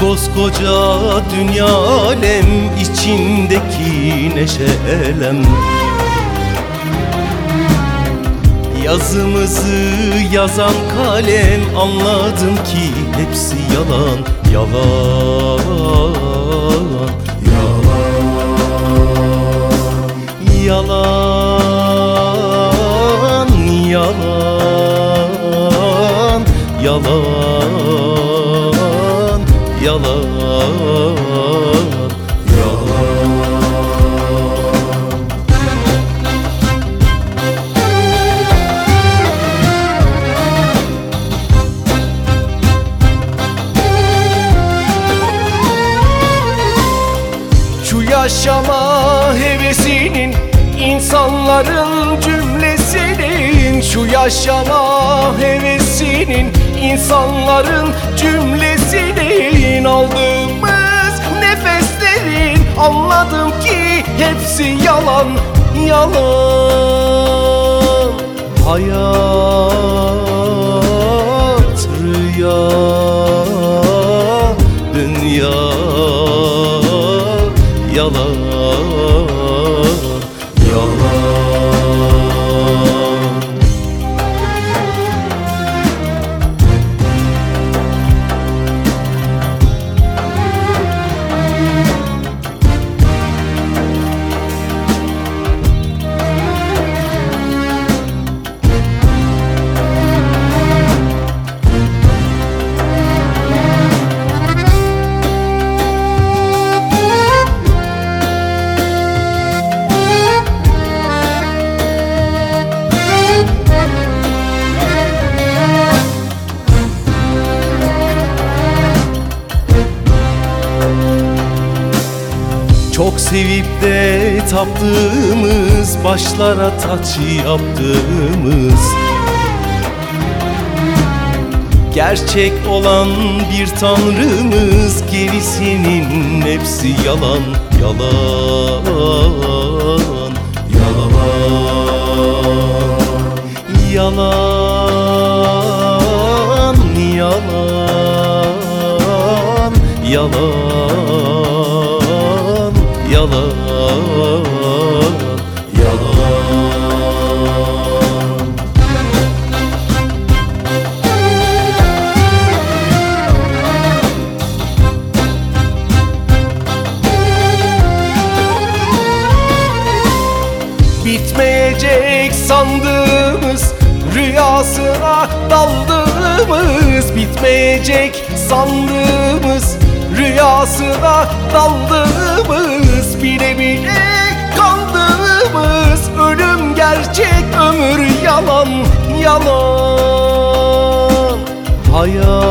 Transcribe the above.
Koskoca dünya alem içindeki neşe elem. Yazımızı yazan kalem anladım ki hepsi yalan. Yalan. Yalan. Yalan. Yalan. Yalan yalan. Yaşama hevesinin insanların cümlesinin Şu yaşama hevesinin insanların cümlesinin Aldığımız nefeslerin anladım ki hepsi yalan yalan. Hayat rüya dünya yalan sevip de taptığımız Başlara taç yaptığımız. Gerçek olan bir tanrımız Gerisinin hepsi yalan Yalan Yalan. Yalan Yalan Yalan sandığımız Rüyasına daldığımız Bitmeyecek sandığımız Rüyasına daldığımız Bile bile kandığımız Ölüm gerçek ömür yalan Yalan. Hayat